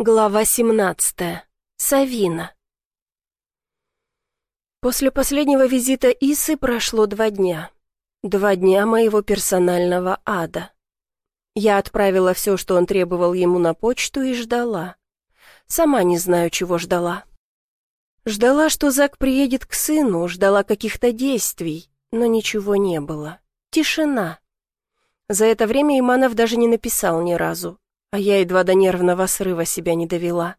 Глава 17. Савина. После последнего визита Исы прошло два дня. Два дня моего персонального ада. Я отправила все, что он требовал ему на почту, и ждала. Сама не знаю, чего ждала. Ждала, что Зак приедет к сыну, ждала каких-то действий, но ничего не было. Тишина. За это время Иманов даже не написал ни разу, а я едва до нервного срыва себя не довела.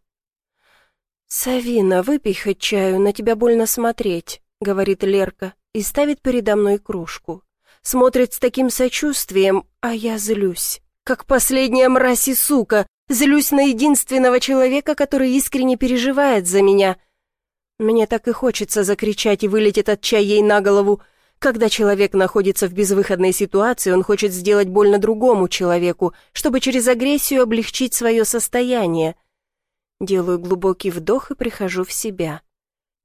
«Савина, выпей хоть чаю, на тебя больно смотреть», — говорит Лерка и ставит передо мной кружку. Смотрит с таким сочувствием, а я злюсь. Как последняя мразь и сука, злюсь на единственного человека, который искренне переживает за меня. Мне так и хочется закричать и вылететь от чая ей на голову, когда человек находится в безвыходной ситуации, он хочет сделать больно другому человеку, чтобы через агрессию облегчить свое состояние. Делаю глубокий вдох и прихожу в себя.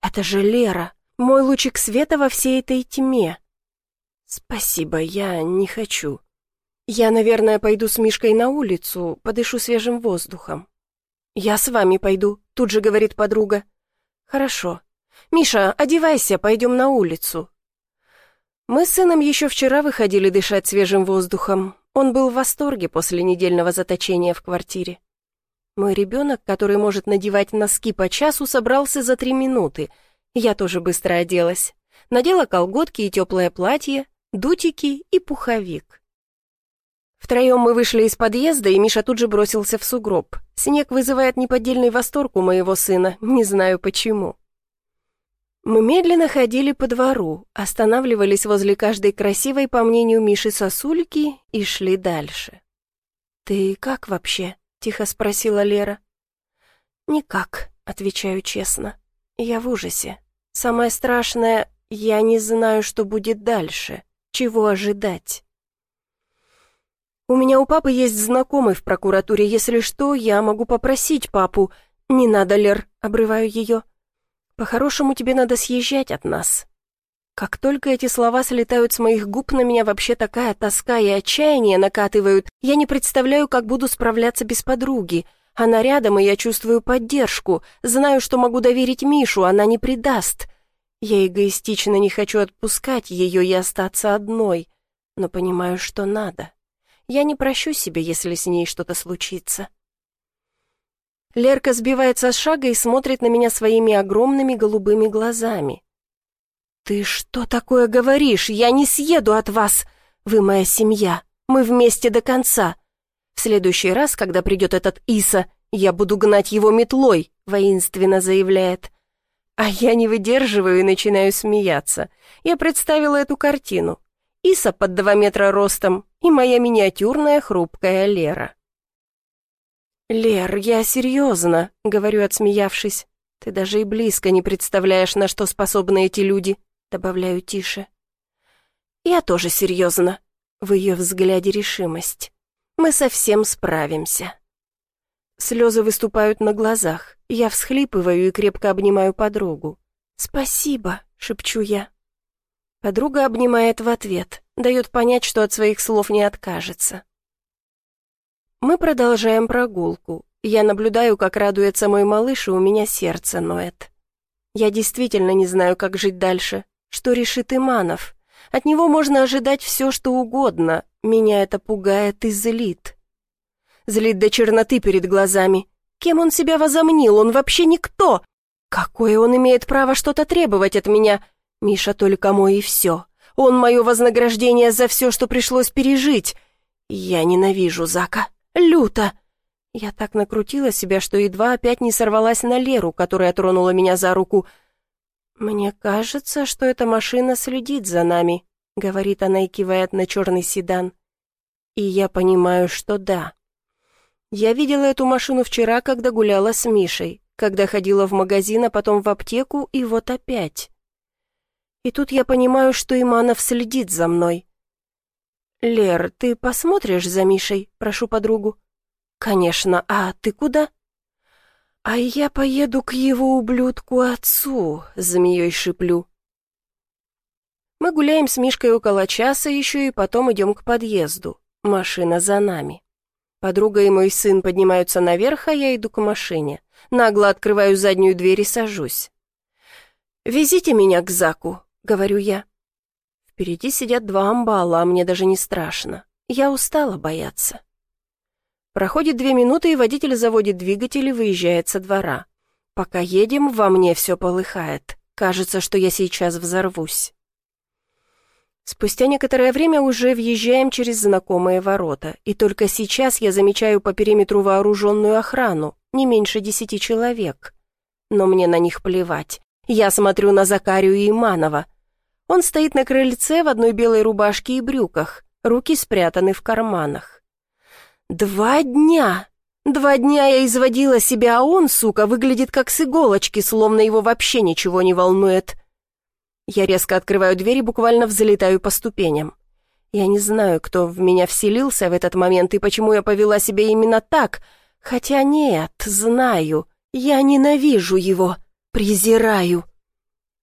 Это же Лера, мой лучик света во всей этой тьме. Спасибо, я не хочу. Я, наверное, пойду с Мишкой на улицу, подышу свежим воздухом. Я с вами пойду, тут же говорит подруга. Хорошо. Миша, одевайся, пойдем на улицу. Мы с сыном еще вчера выходили дышать свежим воздухом. Он был в восторге после недельного заточения в квартире. Мой ребенок, который может надевать носки по часу, собрался за три минуты. Я тоже быстро оделась. Надела колготки и теплое платье, дутики и пуховик. Втроем мы вышли из подъезда, и Миша тут же бросился в сугроб. Снег вызывает неподдельный восторг у моего сына, не знаю почему. Мы медленно ходили по двору, останавливались возле каждой красивой, по мнению Миши, сосульки и шли дальше. «Ты как вообще?» — тихо спросила Лера. «Никак», — отвечаю честно. «Я в ужасе. Самое страшное, я не знаю, что будет дальше, чего ожидать». «У меня у папы есть знакомый в прокуратуре. Если что, я могу попросить папу. Не надо, Лер», — обрываю ее. По-хорошему тебе надо съезжать от нас». Как только эти слова слетают с моих губ, на меня вообще такая тоска и отчаяние накатывают. Я не представляю, как буду справляться без подруги. Она рядом, и я чувствую поддержку. Знаю, что могу доверить Мишу, она не предаст. Я эгоистично не хочу отпускать ее и остаться одной, но понимаю, что надо. Я не прощу себе, если с ней что-то случится. Лерка сбивается с шага и смотрит на меня своими огромными голубыми глазами. «Ты что такое говоришь? Я не съеду от вас! Вы моя семья, мы вместе до конца. В следующий раз, когда придет этот Иса, я буду гнать его метлой», — воинственно заявляет. А я не выдерживаю и начинаю смеяться. Я представила эту картину. Иса под два метра ростом и моя миниатюрная хрупкая Лера. «Лер, я серьезно», — говорю, отсмеявшись. «Ты даже и близко не представляешь, на что способны эти люди», — добавляю тише. «Я тоже серьезно», — в ее взгляде решимость. «Мы совсем справимся». Слезы выступают на глазах. Я всхлипываю и крепко обнимаю подругу. «Спасибо», — шепчу я. Подруга обнимает в ответ, дает понять, что от своих слов не откажется. Мы продолжаем прогулку. Я наблюдаю, как радуется мой малыш, и у меня сердце ноет. Я действительно не знаю, как жить дальше. Что решит Иманов? От него можно ожидать все, что угодно. Меня это пугает и злит. Злит до черноты перед глазами. Кем он себя возомнил? Он вообще никто. Какое он имеет право что-то требовать от меня? Миша только мой и все. Он мое вознаграждение за все, что пришлось пережить. Я ненавижу Зака. Люто!» Я так накрутила себя, что едва опять не сорвалась на Леру, которая тронула меня за руку. «Мне кажется, что эта машина следит за нами», — говорит она и кивает на черный седан. И я понимаю, что да. Я видела эту машину вчера, когда гуляла с Мишей, когда ходила в магазин, а потом в аптеку, и вот опять. И тут я понимаю, что Иманов следит за мной. «Лер, ты посмотришь за Мишей?» – прошу подругу. «Конечно. А ты куда?» «А я поеду к его ублюдку-отцу», – змеей шиплю. Мы гуляем с Мишкой около часа еще и потом идем к подъезду. Машина за нами. Подруга и мой сын поднимаются наверх, а я иду к машине. Нагло открываю заднюю дверь и сажусь. «Везите меня к Заку», — говорю я. Впереди сидят два амбала, а мне даже не страшно. Я устала бояться. Проходит две минуты, и водитель заводит двигатель и выезжает со двора. Пока едем, во мне все полыхает. Кажется, что я сейчас взорвусь. Спустя некоторое время уже въезжаем через знакомые ворота, и только сейчас я замечаю по периметру вооруженную охрану, не меньше десяти человек. Но мне на них плевать. Я смотрю на Закарию и Иманова. Он стоит на крыльце в одной белой рубашке и брюках, руки спрятаны в карманах. Два дня! Два дня я изводила себя, а он, сука, выглядит как с иголочки, словно его вообще ничего не волнует. Я резко открываю дверь и буквально взлетаю по ступеням. Я не знаю, кто в меня вселился в этот момент и почему я повела себя именно так, хотя нет, знаю, я ненавижу его, презираю.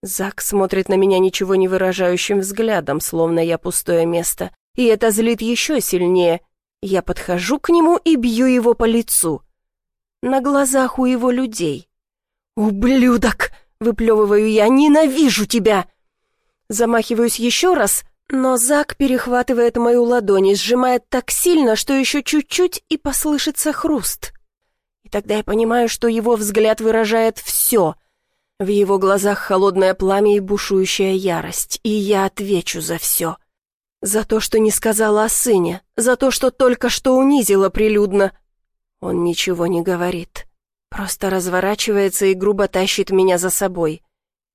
Зак смотрит на меня ничего не выражающим взглядом, словно я пустое место, и это злит еще сильнее. Я подхожу к нему и бью его по лицу. На глазах у его людей. «Ублюдок!» — выплевываю я. «Ненавижу тебя!» Замахиваюсь еще раз, но Зак перехватывает мою ладонь и сжимает так сильно, что еще чуть-чуть и послышится хруст. И тогда я понимаю, что его взгляд выражает все. В его глазах холодное пламя и бушующая ярость, и я отвечу за все. За то, что не сказала о сыне, за то, что только что унизила прилюдно. Он ничего не говорит, просто разворачивается и грубо тащит меня за собой.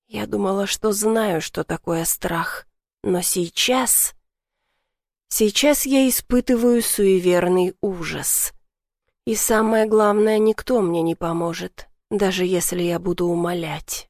Я думала, что знаю, что такое страх. Но сейчас... Сейчас я испытываю суеверный ужас. И самое главное, никто мне не поможет, даже если я буду умолять.